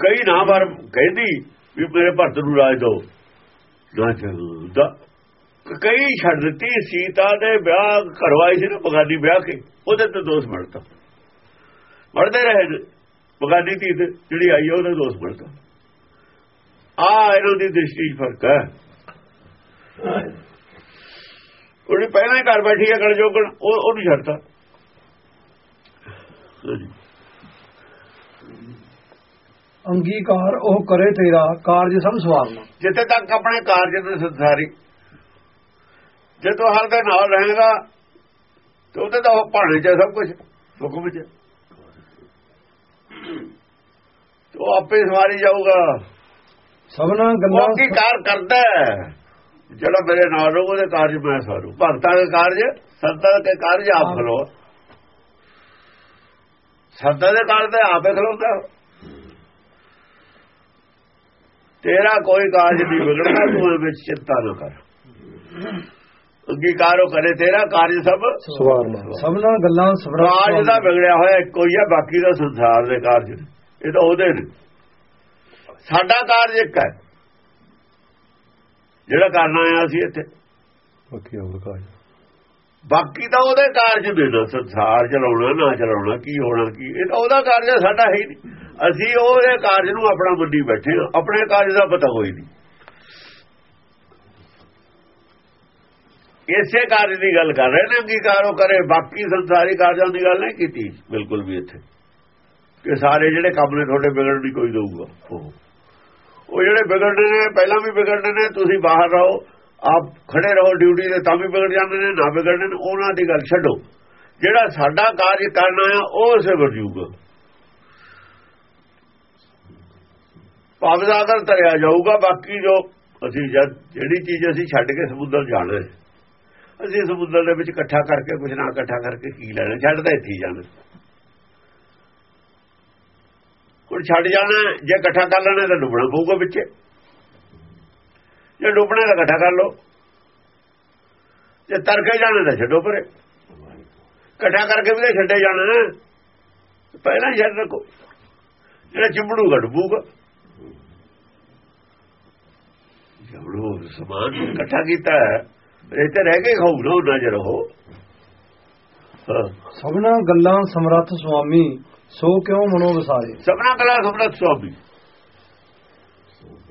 [SPEAKER 2] ਕਈ ਨਾ ਵਾਰ ਕਹਿੰਦੀ ਵੀ ਮੇਰੇ ਭਰਤ ਨੂੰ ਰਾਜ ਦੋ ਨਾ ਚਾਹੁੰਦਾ ਕਈ ਛੱਡ ਦਿੱਤੀ, ਸੀਤਾ ਦੇ ਵਿਆਹ ਕਰਵਾਈ ਸੀ ਨਾ ਬਗਾਨੀ ਵਿਆਹ ਕੇ, ਉਹਦੇ ਤੇ ਦੋਸ਼ ਮੜਤਾ ਮੜਦੇ ਰਹੇ ਨੇ ਬਗਾਨੀ ਧੀ ਤੇ ਜਿਹੜੀ ਆਈ ਆ, ਉਹਦਾ ਦੋਸ਼ ਮੜਤਾ ਆ, ਇਹਨਾਂ ਦੀ ਦ੍ਰਿਸ਼ਟੀ 'ਚ ਫ਼ਰਕ ਹੈ। ਉਹਨੇ ਪਹਿਲਾਂ ਹੀ ਘਰ ਬੈਠੀ ਹੈ ਕਲਜੋਗਣ ਉਹ ਉਹਨੂੰ ਛੱਡਤਾ।
[SPEAKER 1] ਅੰਗੀਕਾਰ ਉਹ ਕਰੇ ਤੇਰਾ ਕਾਰਜ ਸਭ ਸਵਾਰਨਾ।
[SPEAKER 2] ਜਿੱਥੇ ਤੱਕ ਆਪਣੇ ਕਾਰਜ ਦੇ ਸੰਸਾਰੀ ਜੇ ਤੂੰ ਹਰ ਦੇ ਨਾਲ ਰਹੇਗਾ ਤੇ ਉਹਦੇ ਤਾਂ ਉਹ ਭਾਣੇ ਚ ਸਭ ਕੁਝ ਹੁਕਮ ਚ। ਉਹ ਆਪੇ ਸਵਾਰੀ ਜਾਊਗਾ।
[SPEAKER 1] ਸਭਨਾ ਗੱਲਾਂ
[SPEAKER 2] ਕੀ ਕਾਰ ਕਰਦਾ ਜਿਹੜਾ ਮੇਰੇ ਨਾਲ ਰਹੂ ਉਹਦੇ ਕਾਰਜ ਮੈਂ ਸਾਰੂ। ਭਗਤਾਂ ਦੇ ਕਾਰਜ ਸੰਤਾਂ ਦੇ ਕਾਰਜ ਆਪ ਖਲੋ। ਸੰਤਾਂ ਦੇ ਕਾਰਜ ਤੇ ਆਪੇ ਖਲੋਦਾ ਤੇਰਾ ਕੋਈ ਕਾਰਜ ਨਹੀਂ ਵਿਗੜਨਾ ਤੂੰ ਇਹ ਵਿੱਚ ਚਿੰਤਾ ਨਾ ਕਰ। ਅੰਗੀਕਾਰੋ ਕਰੇ ਤੇਰਾ ਕਾਰਜ ਸਭ
[SPEAKER 3] ਸਵਾਰਨਾ
[SPEAKER 1] ਸਭਨਾ ਗੱਲਾਂ ਸਭਨਾ
[SPEAKER 2] ਕਾਰਜ ਦਾ ਵਿਗੜਿਆ ਹੋਇਆ ਇੱਕੋ ਹੀ ਹੈ ਬਾਕੀ ਦਾ ਸੰਸਾਰ ਦੇ ਕਾਰਜ। ਇਹ ਤਾਂ ਉਹਦੇ ਨੇ। ਸਾਡਾ ਕਾਰਜ ਇੱਕ ਹੈ। ਜਿਹੜਾ ਕਰਨਾ ਆਇਆ ਸੀ ਇੱਥੇ।
[SPEAKER 3] ਬਾਕੀ ਹੋਰ ਕਾਜ
[SPEAKER 2] ਬਾਕੀ ਤਾਂ ਉਹਦੇ ਕਾਰਜ ਨੇ ਨਾ ਸੰਸਾਰ ਚਲਾਉਣਾ ਨਾ ਚਲਾਉਣਾ ਕੀ ਹੋਣਾ ਕੀ। ਇਹ ਤਾਂ ਉਹਦਾ ਕਾਰਜ ਹੈ, ਸਾਡਾ ਹੈ ਹੀ ਨਹੀਂ। ਅਸੀਂ ਉਹਦੇ ਕਾਰਜ ਨੂੰ ਆਪਣਾ ਮੰਡੀ ਬੈਠੇ ਹਾਂ। ਆਪਣੇ ਕਾਰਜ ਦਾ ਪਤਾ ਕੋਈ ਨਹੀਂ। ਇਸੇ ਕਾਰਜ ਦੀ ਗੱਲ ਕਰ ਰਹੇ ਨੇ, ਅੰਗੀਕਾਰ ਉਹ ਕਰੇ। ਬਾਕੀ ਸੰਸਾਰੀ ਕਾਰਜਾਂ ਦੀ ਗੱਲ ਨਹੀਂ ਕੀਤੀ। ਬਿਲਕੁਲ ਵੀ ਇੱਥੇ। ਕਿ ਸਾਰੇ ਜਿਹੜੇ ਕੰਮ ਨੇ ਤੁਹਾਡੇ ਵਿਗੜਨ ਦੀ ਕੋਈ ਦਊਗਾ ਉਹ। ਜਿਹੜੇ ਵਿਗੜਨੇ ਨੇ, ਪਹਿਲਾਂ ਵੀ ਵਿਗੜਨੇ ਨੇ, ਤੁਸੀਂ ਬਾਹਰ ਰਹੋ। ਆਪ ਖੜੇ ਰਹੋ ਡਿਊਟੀ ਤੇ, ਤਾਂ ਵੀ ਵਿਗੜ ਜਾਂਦੇ ਨੇ, ਨਾ ਵਿਗੜਨੇ ਨੇ, ਉਹਨਾਂ ਦੀ ਗੱਲ ਛੱਡੋ। ਜਿਹੜਾ ਸਾਡਾ ਕਾਰਜ ਕਰਨਾ ਆ ਉਹ ਸਿਵਰ ਦਾ ਪਾਵਜ਼ਾਦਰ ਤਰਿਆ ਜਾਊਗਾ, ਬਾਕੀ ਜੋ ਅਸੀਂ ਜਦ ਜਿਹੜੀ ਚੀਜ਼ ਅਸੀਂ ਛੱਡ ਕੇ ਸਮੁੰਦਰ ਜਾਣਾ ਅਸੀਂ ਸਮੁੰਦਰ ਦੇ ਵਿੱਚ ਇਕੱਠਾ ਕਰਕੇ ਕੁਝ ਨਾ ਇਕੱਠਾ ਕਰਕੇ ਕੀ ਲੈਣਾ? ਛੱਡ ਤਾਂ ਇੱਥੇ ਹੀ ਜਾਣਾ। ਹੁਣ ਛੱਡ ਜਾਣਾ, ਜੇ ਇਕੱਠਾ ਕਰ ਲੈਣਾ ਤਾਂ ਡੁੱਬਣਾ ਪਊਗਾ ਵਿੱਚ। ਜੇ ਡੁੱਬਣਾ ਤਾਂ ਇਕੱਠਾ ਕਰ ਲਓ। ਜੇ ਤਰ ਕੇ ਜਾਣਾ ਤਾਂ ਛੱਡੋ ਪਰੇ। ਇਕੱਠਾ ਕਰਕੇ ਵੀ ਤਾਂ ਛੱਡੇ ਜਾਣਾ। ਪਹਿਲਾਂ ਹੀ ਛੱਡ ਰੱਖੋ, ਜਿਹੜਾ ਚਿੰਬੜੂਗਾ ਡੁੱਬੂਗਾ। ਜਬੜੂ ਸਮਾਨ ਇਕੱਠਾ ਕੀਤਾ ਹੈ। ਇਹ ਤੇ ਰਹਿ ਕੇ ਖਾਊ ਨਾ ਰਹੋ। ਹਾਂ।
[SPEAKER 1] ਸਭਨਾ ਗੱਲਾਂ ਸਮਰੱਥ ਸੁਆਮੀ ਸੋ ਕਿਉ ਮਨੋ ਵਸਾਰੇ?
[SPEAKER 2] ਸਭਨਾ ਕਲਾ ਸਮਰਤ ਸੁਆਮੀ।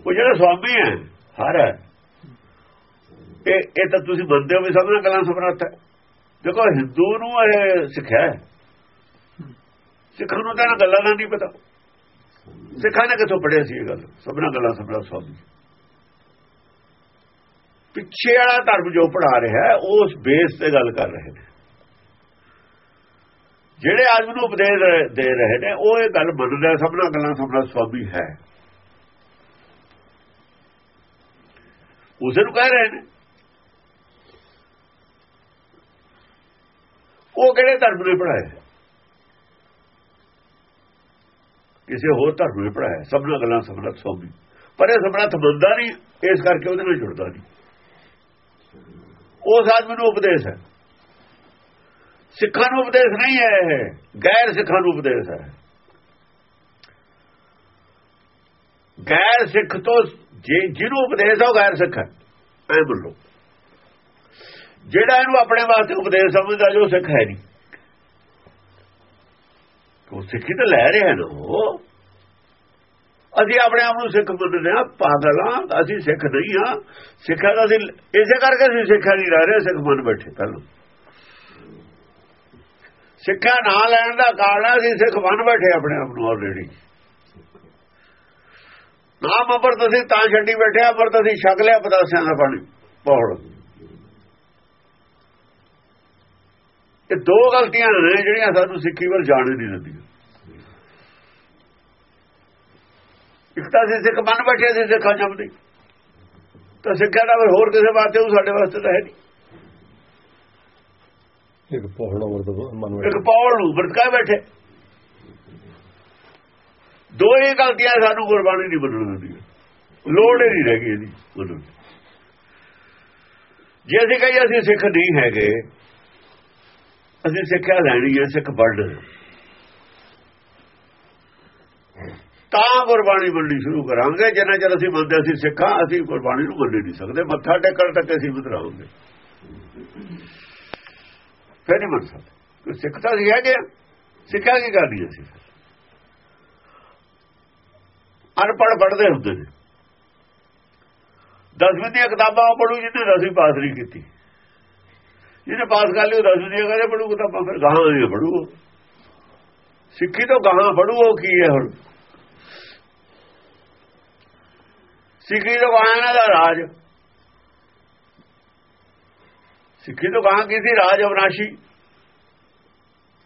[SPEAKER 2] ਉਹ ਜਿਹੜਾ ਸੁਆਮੀ ਹੈ ਹਰ ਹੈ। ਇਹ ਇਹ ਤਾਂ ਤੁਸੀਂ ਮੰਨਦੇ ਹੋ ਵੀ ਸਭਨਾ ਕਲਾ ਸਮਰਤ ਹੈ। ਦੇਖੋ ਹਿੰਦੂ ਨੂੰ ਇਹ ਸਿੱਖਿਆ ਸਿੱਖਾਂ ਨੂੰ ਤਾਂ ਗੱਲਾਂ ਦਾ ਨਹੀਂ ਪਤਾ। ਸਿੱਖਾਂ ਨੇ ਕਿੱਥੋਂ ਪੜਿਆ ਸੀ ਇਹ ਗੱਲ? ਸਭਨਾ ਕਲਾ ਸਮਰਤ ਸੁਆਮੀ। ਪਿੱਛੇ ਵਾਲਾ ਧਰਮ ਜੋ ਪੜਾ ਰਿਹਾ ਹੈ, ਉਸ ਬੇਸ ਤੇ ਗੱਲ ਕਰ ਰਹੇ ਨੇ। ਜਿਹੜੇ ਆਦਮੀ ਨੂੰ ਉਪਦੇਸ਼ ਦੇ- ਰਹੇ ਨੇ ਉਹ ਇਹ ਗੱਲ ਮੰਨਦਾ ਹੈ, ਸਭਨਾ ਗੱਲਾਂ ਸਭਨਾ ਸਵਾਮੀ ਹੈ। ਉਸੇ ਨੂੰ ਕਹਿ ਰਹੇ ਨੇ। ਉਹ ਕਿਹੜੇ ਧਰਮ ਨੇ ਪੜਾਇਆ ਕਿਸੇ ਹੋਰ ਧਰਮ ਨੇ ਪੜਾਇਆ ਸਭਨਾ ਗੱਲਾਂ ਸਭਨਾ ਸਵਾਮੀ ਪਰ ਇਹ ਸਭਨਾ ਮੰਨਦਾ ਨਹੀਂ ਇਸ ਕਰਕੇ ਉਹਦੇ ਨਾਲ ਜੁੜਦਾ ਨਹੀਂ। ਉਸ ਆਦਮੀ ਨੂੰ ਉਪਦੇਸ਼ ਹੈ। ਸਿੱਖਾਂ ਨੂੰ ਉਪਦੇਸ਼ ਨਹੀਂ ਹੈ ਇਹ। ਗੈਰ ਸਿੱਖਾਂ ਨੂੰ ਉਪਦੇਸ਼ ਹੈ। ਗੈਰ ਸਿੱਖ ਤੋਂ ਜਿਹਨੂੰ ਉਪਦੇਸ਼ ਹੈ, ਉਹ ਗੈਰ ਸਿੱਖ ਹੈ। ਐ ਬੋਲੋ। ਜਿਹੜਾ ਇਹਨੂੰ ਆਪਣੇ ਵਾਸਤੇ ਉਪਦੇਸ਼ ਸਮਝਦਾ, ਜੋ ਸਿੱਖ ਹੈ ਨਹੀਂ। ਉਹ ਸਿੱਖੀ ਤਾਂ ਲੈ ਰਿਹਾ ਨਾ ਉਹ। ਅਸੀਂ ਆਪਣੇ ਆਪ ਨੂੰ ਸਿੱਖ ਮੰਨਦੇ ਹਾਂ, ਪਾਗਲ ਹਾਂ ਅਸੀਂ ਸਿੱਖ ਨਹੀਂ ਹਾਂ। ਸਿੱਖਾਂ ਦਾ ਅਸੀਂ ਇਸੇ ਕਰਕੇ ਅਸੀਂ ਸਿੱਖਾਂ ਨਹੀਂ ਰਹਿ ਰਹੇ, ਸਿੱਖ ਮੰਨ ਬੈਠੇ ਪਹਿਲਾਂ। ਸਿੱਖਿਆ ਨਾ ਲੈਣ ਦਾ ਕਾਰਨ ਹੈ, ਅਸੀਂ ਸਿੱਖ ਮੰਨ ਬੈਠੇ ਆਪਣੇ ਆਪ ਨੂੰ ਆਲਰੇਡੀ ਨਾਮ ਅਮਰਤ ਅਸੀਂ ਤਾਂ ਛੱਡੀ ਬੈਠੇ ਅਮਰਤ ਅਸੀਂ ਛਕ ਲਿਆ ਪਤਾਸਿਆਂ ਦਾ ਪਾਣੀ, ਪੌੜ। ਇਹ ਦੋ ਗਲਤੀਆਂ ਨੇ ਜਿਹੜੀਆਂ ਸਾਨੂੰ ਸਿੱਖੀ ਵੱਲ ਜਾਣ ਨਹੀਂ ਦਿੰਦੀਆਂ। ਇੱਕ ਤਾਂ ਅਸੀਂ ਸਿੱਖ ਮੰਨ ਬੈਠੇ ਅਸੀਂ ਸਿੱਖਾਂ ਜੰਮਦੇ ਤਾਂ ਸਿੱਖਿਆ ਦਾ ਹੋਰ ਕਿਸੇ ਵਾਸਤੇ ਉਹ ਸਾਡੇ ਵਾਸਤੇ ਤਾਂ ਹੈ ਨਹੀਂ।
[SPEAKER 3] ਇੱਕ ਪੌੜਾ ਵਰਦ ਮਨ
[SPEAKER 2] ਇੱਕ ਪੌੜ ਨੂੰ ਵਰਤਕਾ ਬੈਠੇ। ਦੋ ਹੀ ਗਲਤੀਆਂ ਸਾਨੂੰ ਗੁਰਬਾਣੀ ਨਹੀਂ ਬਦਲਣ ਦਿੰਦੀਆਂ। ਲੋੜ ਹੀ ਨਹੀਂ ਰਹਿ ਗਈ ਇਹਦੀ ਬਦਲਣ। ਜੇ ਅਸੀਂ ਕਹੀਏ ਅਸੀਂ ਸਿੱਖ ਨਹੀਂ ਹੈਗੇ ਅਸੀਂ ਸਿੱਖਿਆ ਲੈਣੀ ਹੈ ਸਿੱਖ ਬਣਨਾ ਹੈ। ਤਾਂ ਗੁਰਬਾਣੀ ਮੰਨਣੀ ਸ਼ੁਰੂ ਕਰਾਂਗੇ। ਜਿੰਨਾ ਚਿਰ ਅਸੀਂ ਮੰਨਦੇ ਅਸੀਂ ਸਿੱਖਾਂ, ਅਸੀਂ ਗੁਰਬਾਣੀ ਨੂੰ ਮੰਨ ਨਹੀਂ ਸਕਦੇ। ਮੱਥਾ ਟੇਕਣ ਤੱਕ ਅਸੀਂ ਮਤ ਫਿਰ ਨਹੀਂ ਮੰਨ ਸਕਦੇ। ਸਿੱਖ ਤਾਂ ਅਸੀਂ ਹੈਗੇ ਹਾਂ। ਸਿੱਖਿਆ ਕੀ ਕਰਨੀ ਅਸੀਂ? ਅਨਪੜ੍ਹ ਪੜ੍ਹਦੇ ਹੁੰਦੇ ਨੇ। ਦਸਵੀਂ ਦੀਆਂ ਕਿਤਾਬਾਂ ਉਹ ਪੜੂ ਜਿਹਨੇ ਦਸਵੀਂ ਪਾਸ ਨਹੀਂ ਕੀਤੀ। ਜਿਹਨੇ ਪਾਸ ਕਰ ਲਈ ਉਹ ਦਸਵੀਂ ਦੀਆਂ ਕਦੇ ਪੜੂ ਕਿਤਾਬਾਂ, ਫਿਰ ਗਾਹਾਂ ਦੀਆਂ ਪੜੂ ਸਿੱਖੀ ਤੋਂ ਗਾਹਾਂ ਪੜੂ ਉਹ ਕੀ ਹੈ ਹੁਣ? ਸਿੱਖੀ ਤੋਂ ਗਾਹਾਂ ਇਹਨਾਂ ਦਾ ਰਾਜ। ਸਿੱਖੀ ਤੋਂ ਗਾਹਾਂ ਕੀ ਸੀ? ਰਾਜ ਅਵਨਾਸ਼ੀ।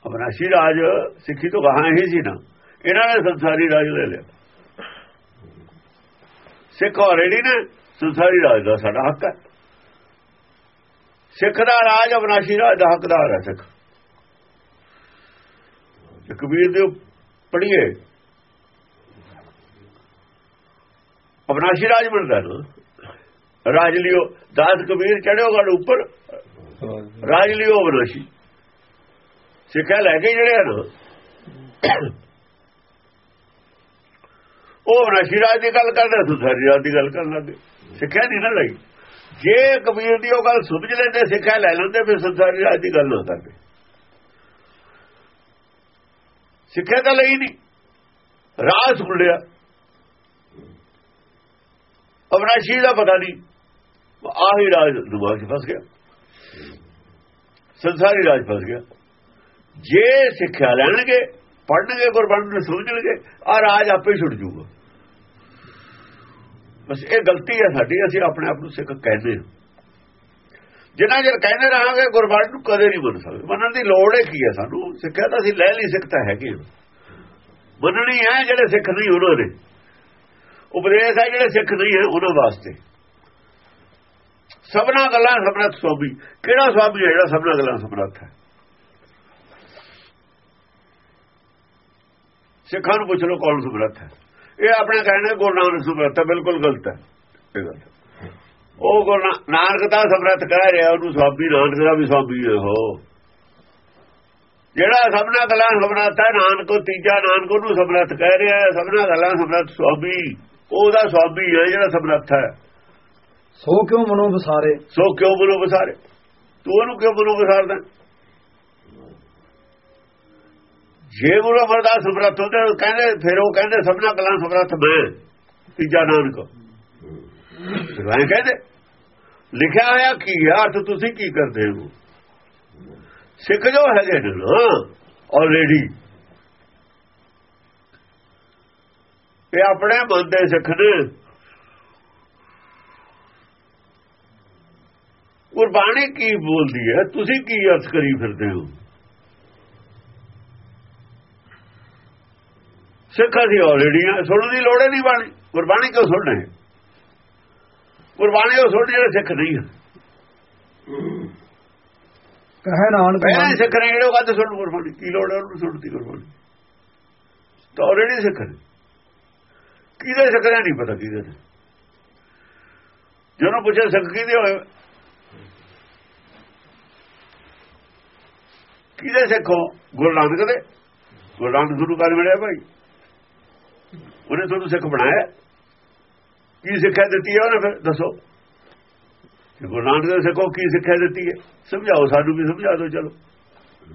[SPEAKER 2] ਅਵਨਾਸ਼ੀ ਰਾਜ ਸਿੱਖੀ ਤੋਂ ਗਾਹਾਂ ਹੀ ਸੀ ਨਾ। ਇਹਨਾਂ ਨੇ ਸੰਸਾਰੀ ਰਾਜ ਲੈ ਲਿਆ। ਸਿੱਖ ਆਲਰੇਡੀ ਨੇ ਸੰਸਾਰੀ ਰਾਜ ਦਾ ਸਾਡਾ ਹੱਕ ਹੈ। ਸਿੱਖ ਦਾ ਰਾਜ, ਅਵਨਾਸ਼ੀ ਰਾਜ ਦਾ ਹੱਕਦਾਰ ਹੈ ਸਿੱਖ। ਕਬੀਰ ਦੇ ਪੜ੍ਹੀਏ। ਅਵਨਾਸ਼ੀ ਰਾਜ ਮਿਲਦਾ ਨਾ ਰਾਜ ਲਿਓ ਦਾਸ ਕਬੀਰ ਚੜਿਓ ਗੜ ਉੱਪਰ ਰਾਜ ਲਿਓ ਅਵਨਾਸ਼ੀ ਸਿੱਖਿਆ ਲੈ ਕੇ ਜਿਹੜੇ ਹਨ ਉਹ ਅਵਨਾਸ਼ੀ ਰਾਜ ਦੀ ਗੱਲ ਕਰਦੇ ਸੁਸਾਰੀ ਰਾਜ ਦੀ ਗੱਲ ਕਰਨ ਲੱਗੇ ਸਿੱਖਿਆ ਨਹੀਂ ਨਾ ਲਈ ਜੇ ਕਬੀਰ ਦੀ ਉਹ ਗੱਲ ਸਮਝ ਲੈਂਦੇ ਸਿੱਖਿਆ ਲੈ ਲੈਂਦੇ ਫਿਰ ਸੰਸਾਰੀ ਰਾਜ ਦੀ ਗੱਲ ਨਾ ਕਰਦੇ ਸਿੱਖਿਆ ਤਾਂ ਲਈ ਨਹੀਂ ਰਾਜ ਸੁਣ ਲਿਆ ਅਵਨਾਸ਼ੀ ਦਾ ਪਤਾ ਨਹੀਂ। ਆਹੀ ਰਾਜ ਦਿਮਾਗ 'ਚ ਫਸ ਗਿਆ। ਸੰਸਾਰੀ ਰਾਜ ਫਸ ਗਿਆ। ਜੇ ਸਿੱਖਿਆ ਲੈਣਗੇ ਪੜਨਗੇ ਗੁਰਬਾਣੀ ਨੂੰ ਸਮਝਣਗੇ ਆ ਰਾਜ ਆਪੇ ਛੁੱਟ ਜੂਗਾ ਬਸ ਇਹ ਗਲਤੀ ਹੈ ਸਾਡੀ, ਅਸੀਂ ਆਪਣੇ ਆਪ ਨੂੰ ਸਿੱਖ ਕਹਿੰਦੇ ਹਾਂ। ਜਿੰਨਾ ਚਿਰ ਕਹਿੰਦੇ ਰਹਾਂਗੇ, ਗੁਰਬਾਣੀ ਨੂੰ ਕਦੇ ਨਹੀਂ ਮੰਨ ਸਕਦੇ। ਮੰਨਣ ਦੀ ਲੋੜ ਹੈ ਕੀ ਹੈ ਸਾਨੂੰ? ਸਿੱਖਿਆ ਤਾਂ ਅਸੀਂ ਲੈ ਲਈ ਸਿੱਖਤਾ ਹੈਗੇ ਮੰਨਣੀ ਹੈ ਜਿਹੜੇ ਸਿੱਖ ਨਹੀਂ, ਉਹਨਾਂ ਨੇ। ਉਪਦੇਸ਼ ਹੈ ਜਿਹੜੇ ਸਿੱਖ ਨਹੀਂ ਹੈ ਉਹਨਾਂ ਵਾਸਤੇ। ਸਭਨਾ ਗੱਲਾਂ ਸਮਰੱਥ ਸਵਾਮੀ ਕਿਹੜਾ ਸਵਾਮੀ ਹੈ ਜਿਹੜਾ ਸਭਨਾ ਗੱਲਾਂ ਸਮਰੱਥ ਹੈ? ਸਿੱਖਾਂ ਨੂੰ ਪੁੱਛ ਲਓ ਕੌਣ ਸਮਰੱਥ ਹੈ। ਇਹ ਆਪਣੇ ਕਹਿਣਾ ਗੁਰੂ ਨਾਨਕ ਸਮਰੱਥ ਹੈ, ਬਿਲਕੁਲ ਗਲਤ ਹੈ। ਇਹ ਗੱਲ। ਉਹ ਗੁਰੂ ਨਾਨਕ ਦਾ ਸਮਰੱਥ ਕਹਿ ਰਿਹਾ, ਉਹਨੂੰ ਸਵਾਮੀ ਨਾਨਕ ਦਾ ਵੀ ਸਵਾਮੀ ਹੈ ਉਹ ਜਿਹੜਾ ਸਭਨਾ ਗੱਲਾਂ ਸਮਰੱਥ ਹੈ, ਨਾਨਕ ਤੀਜਾ ਨਾਨਕ ਉਹਨੂੰ ਸਮਰੱਥ ਕਹਿ ਰਿਹਾ ਸਭਨਾ ਗੱਲਾਂ ਸਮਰੱਥ ਸਵਾਮੀ ਉਹਦਾ ਸਵਾਮੀ ਹੈ ਜਿਹੜਾ ਸਮਰੱਥ ਹੈ।
[SPEAKER 1] ਸੋ ਕਿਉ ਮਨੋ ਵਿਸਾਰੇ?
[SPEAKER 2] ਸੋ ਕਿਉਂ ਬੋਲੋ ਵਿਸਾਰੇ? ਤੂੰ ਉਹਨੂੰ ਕਿਉਂ ਬੋਲੋ ਵਿਸਾਰਦਾ? ਜੇ ਗੁਰੂ ਅਮਰਦਾਸ ਸਮਰੱਥ ਹੁੰਦੇ ਕਹਿੰਦੇ ਫਿਰ ਉਹ ਕਹਿੰਦੇ ਸਭਨਾ ਗੱਲਾਂ ਸਮਰੱਥ ਮੈਂ ਤੀਜਾ ਨਾਨਕ। ਮੈਂ ਕਹਿੰਦੇ ਲਿਖਿਆ ਹੋਇਆ ਕੀ ਅਰਥ ਤੁਸੀਂ ਕੀ ਕਰਦੇ ਹੋ? ਸਿੱਖ ਜੋ ਹੈਗੇ ਨੇ ਨਾ ਆਲਰੇਡੀ ਇਹ ਆਪਣੇ ਮਨ ਦੇ ਸਿੱਖ ਨੇ ਗੁਰਬਾਣੀ ਕੀ ਬੋਲਦੀ ਹੈ? ਤੁਸੀਂ ਕੀ ਅਰਥ ਕਰੀ ਫਿਰਦੇ ਹੋ? ਸਿੱਖ ਅਸੀਂ ਆਲਰੇਡੀ ਸੁਣਨ ਦੀ ਲੋੜ ਨਹੀਂ ਬਾਣੀ। ਗੁਰਬਾਣੀ ਕਿਉਂ ਸੁਣਨਾ ਹੈ? ਗੁਰਬਾਣੀ ਉਹ ਸੁਣ ਜਿਹੜੇ ਸਿੱਖ ਨਹੀਂ ਹੈ।
[SPEAKER 1] ਕਹੇ ਨਾਨਕ
[SPEAKER 2] ਪਹਿਲਾਂ ਸਿੱਖ ਨੇ ਜਿਹੜੇ ਗੱਲ ਸੁਣਨ ਗੁਰਬਾਣੀ। ਕੀ ਲੋੜ ਹੈ ਉਹਨੂੰ ਸੁਣਦੀ ਗੁਰਬਾਣੀ? ਤਾਂ ਆਲਰੇਡੀ ਸਿੱਖ ਨੇ ਕਿਹਦੇ ਸਿੱਖ ਨੇ ਨਹੀਂ ਪਤਾ ਕਿਹਦੇ ਨੇ ਜਦੋਂ ਪੁੱਛਿਆ ਸਿੱਖ ਕਿਹਦੇ ਹੋਏ, ਕਿਹਦੇ ਸਿੱਖੋ ਗੁਰੂ ਨਾਨਕ ਦੇ। ਗੁਰੂ ਨਾਨਕ ਗੁਰੂ ਘਰ ਮਿਲਿਆ ਭਾਈ। ਉਹਨੇ ਤੁਹਾਨੂੰ ਸਿੱਖ ਬਣਾਇਆ। ਕੀ ਸਿੱਖਿਆ ਦਿੱਤੀ ਹੈ ਉਹਨੇ ਫਿਰ? ਦੱਸੋ। ਗੁਰੂ ਨਾਨਕ ਦੇ ਸਿੱਖੋ ਕੀ ਸਿੱਖਿਆ ਦਿੱਤੀ ਹੈ? ਸਮਝਾਓ ਸਾਨੂੰ ਵੀ ਸਮਝਾ ਦਿਓ, ਚਲੋ।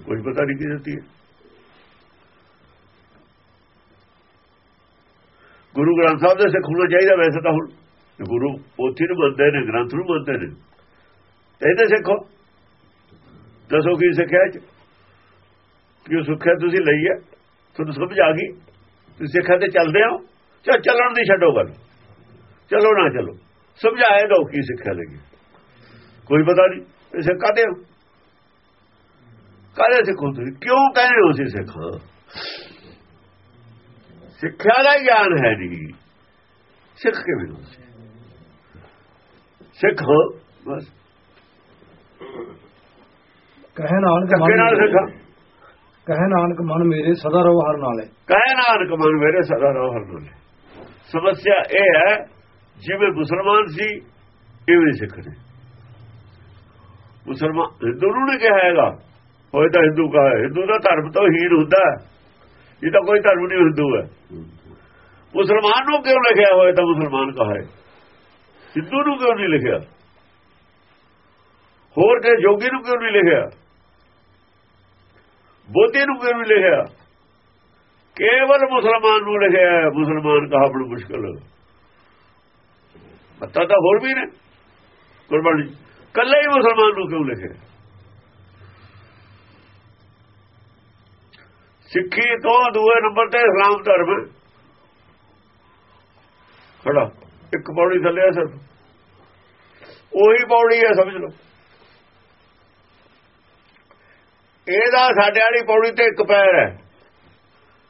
[SPEAKER 2] ਕੋਈ ਪਤਾ ਨਹੀਂ ਕੀ ਦਿੱਤੀ ਹੈ। ਗੁਰੂ ਗ੍ਰੰਥ ਸਾਹਿਬ ਦੇ ਸਿੱਖ ਹੋਣਾ ਚਾਹੀਦਾ ਵੈਸੇ ਤਾਂ ਹੁਣ। ਗੁਰੂ ਪੋਥੀ ਨੂੰ ਮੰਨਦੇ ਨੇ, ਗ੍ਰੰਥ ਨੂੰ ਮੰਨਦੇ ਨੇ। ਇਹਦੇ ਸਿੱਖੋ। ਦੱਸੋ ਕੀ ਸਿੱਖਿਆ ਚ? ਕਿ ਉਹ ਸਿੱਖਿਆ ਤੁਸੀਂ ਲਈ ਹੈ? ਤੁਹਾਨੂੰ ਸਮਝ ਆ ਗਈ? ਤੁਸੀਂ ਸਿੱਖਿਆ ਤੇ ਚੱਲਦੇ ਹੋ? ਚਾ ਚੱਲਣ ਦੀ ਛੱਡੋ ਗੱਲ। ਚਲੋ ਨਾ ਚਲੋ। ਸਮਝਾਏ ਦੋ ਕੀ ਸਿੱਖਿਆ ਲੱਗੀ ਕੋਈ ਪਤਾ ਨਹੀਂ, ਇਹ ਸਿੱਖ ਕਾਦੇ ਹੋ? ਕਾਦੇ ਸਿੱਖੋ ਤੁਸੀਂ? ਕਿਉਂ ਕਹਿੰਦੇ ਹੋ ਤੁਸੀਂ ਸਿੱਖਾਂ? ਸਿੱਖਿਆ ਦਾ ਗਿਆਨ ਹੈ ਨਹੀਂ ਸਿੱਖ ਹੋ ਤੁਸੀਂ? ਸਿੱਖ ਹੋ ਬਸ।
[SPEAKER 1] ਕਹੇ ਨਾਨਕ
[SPEAKER 2] ਨਾਲ
[SPEAKER 1] ਮਨ
[SPEAKER 2] ਸਿੱਖਾਂ।
[SPEAKER 1] ਕਹੇ ਨਾਨਕ ਮਨ ਮੇਰੇ ਸਦਾ ਰਹੋ ਹਰ ਨਾਲੇ।
[SPEAKER 2] ਕਹੇ ਨਾਨਕ ਮਨ ਮੇਰੇ ਸਦਾ ਰਹੋ ਹਰ ਵੇਲੇ ਸਮੱਸਿਆ ਇਹ ਹੈ ਜਿਵੇਂ ਮੁਸਲਮਾਨ ਸੀ ਇਵੇਂ ਸਿੱਖ ਨੇ। ਮੁਸਲਮਾਨ ਹਿੰਦੂ ਨੂੰ ਨਹੀਂ ਕਿਹਾ ਹੈਗਾ। ਹੋਏ ਤਾਂ ਹਿੰਦੂ ਹੈ ਹਿੰਦੂ ਦਾ ਧਰਮ ਤਾਂ ਹੀਰ ਹੁੰਦਾ। ਹੈ। ਇਹ ਤਾਂ ਕੋਈ ਧਰਮ ਨਹੀਂ ਹਿੰਦੂ ਹੈ। ਮੁਸਲਮਾਨ ਨੂੰ ਕਿਉਂ ਲਿਖਿਆ ਹੋਇਆ ਤਾਂ ਮੁਸਲਮਾਨ ਕਹਾਏ? ਸਿੱਧੂ ਨੂੰ ਕਿਉਂ ਨਹੀਂ ਲਿਖਿਆ? ਹੋਰ ਕਿ ਜੋਗੀ ਨੂੰ ਕਿਉਂ ਨਹੀਂ ਲਿਖਿਆ? ਬੋਧੀ ਨੂੰ ਕਿਉਂ ਨਹੀਂ ਲਿਖਿਆ? ਕੇਵਲ ਮੁਸਲਮਾਨ ਨੂੰ ਲਿਖਿਆ ਮੁਸਲਮਾਨ ਕਹਾ ਬੜੀ ਮੁਸ਼ਕਲ। ਪਤਾ ਤਾਂ ਹੋਰ ਵੀ ਨੇ। ਗੁਰਬਾਣੀ ਕੱਲੇ ਹੀ ਮੁਸਲਮਾਨ ਨੂੰ ਕਿਉਂ ਲਿਖਿਆ? ਸਿੱਖੀ ਤੋਂ ਦੂਏ ਨੰਬਰ ਤੇ ਇਸਲਾਮ ਧਰਮ ਹੈ। ਖੜਾ। ਇੱਕ ਪੌੜੀ ਥੱਲੇ ਆ ਸਿਰਫ ਉਹੀ ਪੌੜੀ ਹੈ, ਸਮਝ ਲਓ। ਇਹਦਾ ਸਾਡੇ ਵਾਲੀ ਪੌੜੀ ਤੇ ਇੱਕ ਪੈਰ ਹੈ।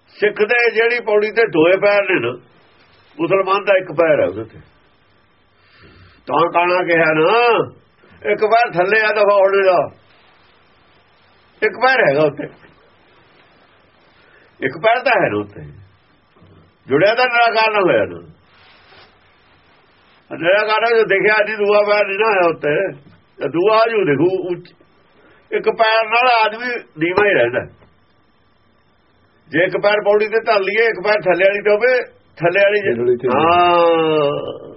[SPEAKER 2] ਸਿੱਖ ਦੇ ਜਿਹੜੀ ਪੌੜੀ ਤੇ ਦੋਏ ਪੈਰ ਨੇ ਨਾ, ਮੁਸਲਮਾਨ ਦਾ ਇੱਕ ਪੈਰ ਹੈ ਉਹਦੇ ਤੇ। ਤਾਂ ਕਾਣਾ ਕਿਹਾ ਨਾ, ਇੱਕ ਪੈਰ ਥੱਲੇ ਆ ਦਫਾ ਹੋਣੇ ਦਾ। ਇੱਕ ਪੈਰ ਹੈਗਾ ਉੱਤੇ। ਇੱਕ ਪੈਰ ਤਾਂ ਹੈ ਨਾ ਉੱਤੇ। ਜੁੜਿਆ ਤਾਂ ਨਿਰਾਕਾਰ ਨਾਲ ਹੋਇਆ ਨਾ ਨਿਰਾਕਾਰ ਜੋ ਦੇਖਿਆ ਨਹੀਂ ਦੂਆ ਪੈਰ ਨਹੀਂ ਨਾ ਹੋਇਆ ਉੱਤੇ। ਤੇ ਦੂਆ ਜੋ ਦੇਖੂ ਉੱਚ- ਇੱਕ ਪੈਰ ਨਾਲ ਆਦਮੀ ਨੀਵਾਂ ਹੀ ਰਹਿੰਦਾ। ਜੇ ਇੱਕ ਪੈਰ ਪੌੜੀ ਤੇ ਧਰ ਲਈਏ ਇੱਕ ਪੈਰ ਥੱਲੇ ਵਾਲੀ ਤੇ ਹੋਵੇ ਥੱਲੇ ਵਾਲੀ ਜੇ-
[SPEAKER 3] ਤੇ-
[SPEAKER 2] ਹਾਂ।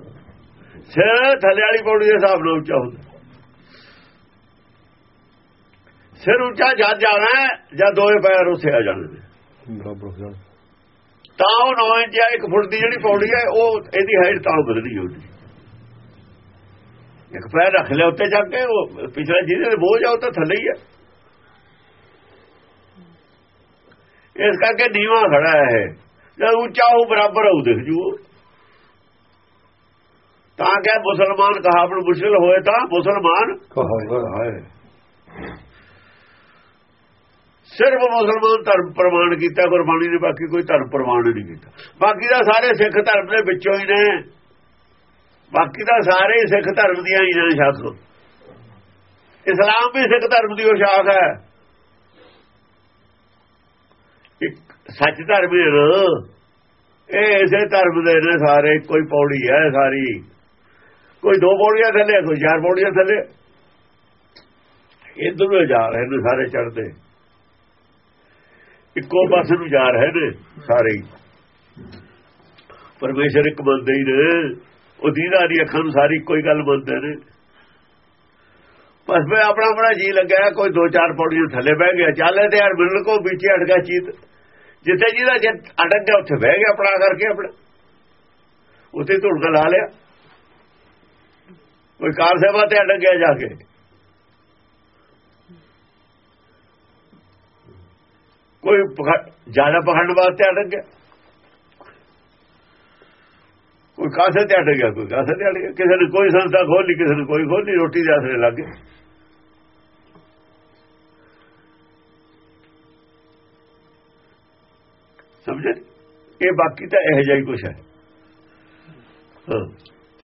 [SPEAKER 2] ਸਿਰ ਥੱਲੇ ਵਾਲੀ ਪੌੜੀ ਦੇ ਹਿਸਾਬ ਨਾਲ ਉੱਚਾ ਹੁੰਦਾ। ਸਿਰ ਉੱਚਾ ਜਦ ਜਾਣਾ ਜਾਂ ਦੋਏ ਪੈਰ ਉੱਥੇ ਆ ਜਾਣੇ ਨੇ।
[SPEAKER 3] ਬਰਾਬਰ ਹੋ ਜਾਣ
[SPEAKER 2] ਤਾਂ ਉਹ 9 ਇੰਚ ਜਾਂ 1 ਫੁੱਟ ਦੀ ਜਿਹੜੀ ਪੌੜੀ ਹੈ ਉਹ ਇਹਦੀ ਹਾਈਟ ਤਾਂ ਵਧਣੀ ਹੋਣੀ ਇੱਕ ਪੈਰ ਰੱਖ ਲਿਆ ਉੱਤੇ ਜਾ ਕੇ ਉਹ ਪਿਛਲੇ ਜਿਹਦੇ ਤੇ ਬੋਝ ਆ ਉਹ ਤਾਂ ਥੱਲੇ ਹੀ ਹੈ ਇਸ ਕਰਕੇ ਨੀਵਾ ਖੜਾ ਹੈ। ਜਦ ਉੱਚਾ ਉਹ ਬਰਾਬਰ ਹੋਊ ਦਿਖ ਜੂ। ਤਾਂ ਕਿ ਮੁਸਲਮਾਨ ਕਹਾਵਤ ਨੂੰ ਮੁਸ਼ਕਿਲ ਹੋਏ ਤਾਂ ਮੁਸਲਮਾਨ
[SPEAKER 3] ਕਹਾਂਗਾ
[SPEAKER 2] ਹਾਏ ਸਿਰਫ ਮੁਸਲਮਾਨ ਧਰਮ ਪ੍ਰਮਾਣ ਕੀਤਾ, ਗੁਰਬਾਣੀ ਨੇ ਬਾਕੀ ਕੋਈ ਧਰਮ ਪ੍ਰਮਾਣ ਨਹੀਂ ਕੀਤਾ। ਬਾਕੀ ਦਾ ਸਾਰੇ ਸਿੱਖ ਧਰਮ ਦੇ ਵਿੱਚੋਂ ਹੀ ਨੇ। ਬਾਕੀ ਦਾ ਸਾਰੇ ਹੀ ਸਿੱਖ ਧਰਮ ਦੀਆਂ ਹੀ ਨੇ ਸ਼ਾਖ ਇਸਲਾਮ ਵੀ ਸਿੱਖ ਧਰਮ ਦੀ ਉਹ ਸ਼ਾਖ ਹੈ। ਇੱਕ ਸੱਚ ਧਰਮ ਹੀ ਇਹ ਇਸੇ ਧਰਮ ਦੇ ਨੇ ਸਾਰੇ ਕੋਈ ਪੌੜੀ ਹੈ ਸਾਰੀ। ਕੋਈ ਦੋ ਪੌੜੀਆਂ ਥੱਲੇ, ਕੋਈ ਚਾਰ ਪੌੜੀਆਂ ਥੱਲੇ। ਇਧਰ ਨੂੰ ਜਾ ਰਹੇ ਨੇ ਸਾਰੇ ਚੜਦੇ ਇੱਕੋ ਪਾਸੇ ਨੂੰ ਜਾ ਰਹੇ ਨੇ ਸਾਰੇ। ਹੀ। ਪਰਮੇਸ਼ਰ ਇੱਕ ਮੰਨਦੇ ਹੀ ਨੇ। ਉਹ ਦੀਦਾ ਦੀ ਅੱਖਾਂ ਨੂੰ ਸਾਰੀ ਕੋਈ ਗੱਲ ਮੰਨਦੇ ਨੇ। ਬਸ ਮੈਂ ਆਪਣਾ ਆਪਣਾ ਜੀ ਲੱਗਿਆ, ਕੋਈ ਦੋ ਚਾਰ ਪੌੜੀਆਂ ਥੱਲੇ ਬਹਿ ਗਿਆ। ਚੱਲੇ ਤੇ ਯਾਰ ਮਿਲਣ ਕੋ ਵਿੱਚੇ ਅੜ ਚੀਤ। ਜਿੱਥੇ ਜਿਹਦਾ ਜੇ ਅਟਕ ਗਿਆ, ਉੱਥੇ ਬਹਿ ਗਿਆ ਆਪਣਾ ਕਰਕੇ ਆਪਣਾ। ਉੱਥੇ ਧੁੜਕਾ ਲਾ ਲਿਆ। ਕੋਈ ਕਾਰ ਸੇਵਾ ਤੇ ਅਟਕ ਗਿਆ ਜਾ ਕੇ। ਕੋਈ ਜ਼ਿਆਦਾ ਪਖੰਡ ਵਾਸਤੇ ਅਟਕ ਗਿਆ ਕੋਈ ਕਾਸੇ ਤੇ ਅਟਕ ਗਿਆ ਕੋਈ ਕਾਸੇ ਤੇ ਅਟਕ ਗਿਆ ਕਿਸੇ ਨੇ ਕੋਈ ਸੰਸਥਾ ਖੋਲੀ ਕਿਸੇ ਨੇ ਕੋਈ ਖੋਲੀ ਰੋਟੀ ਦੇ ਆਸਰੇ ਲੱਗ ਗਏ ਸਮਝੇ ਇਹ ਬਾਕੀ ਤਾਂ ਇਹੋ ਜਿਹਾ ਹੀ ਕੁਛ ਹੈ ਹਾਂ